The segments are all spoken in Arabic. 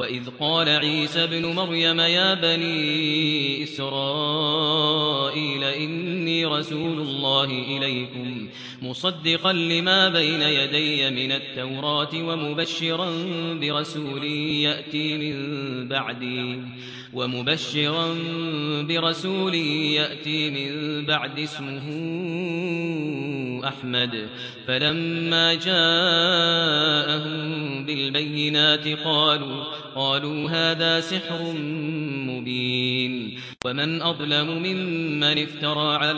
وإذ قال عيسى ابن مريم يا بني إسرائيل إني رسول الله إليكم مصدقا لما بين يدي من التوراة ومبشرا برسول يأتي من بعدي ومبشرا برسول يأتي من بعد اسمه أحمد. فلما جاءهم بالبينات قالوا قالوا هذا سحر مبين. ومن أظلم ممن افترى على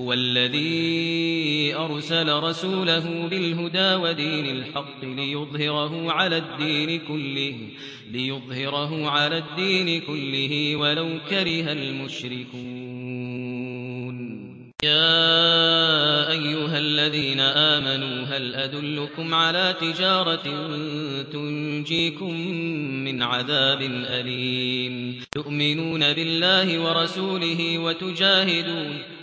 هو الذي أرسل رسوله بالهدى ودين الحق ليظهره على الدين كله ليظهره على الدين كله ولو كره المشركون. يا أيها الذين آمنوا هل أدلكم على تجارة تنجيكم من عذاب أليم؟ تؤمنون بالله ورسوله وتجاهدون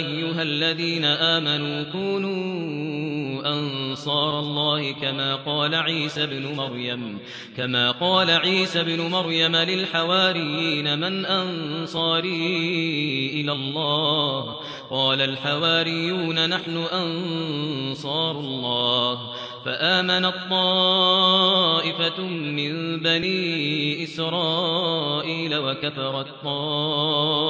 أيها الذين آمنوا كونوا أنصار الله كما قال عيسى بن مريم كما قال عيسى بن مريم للحواريين من أنصاري إلى الله؟ قال الحواريون نحن أنصار الله. فآمن الطائفة من بني إسرائيل وكفر الطائفة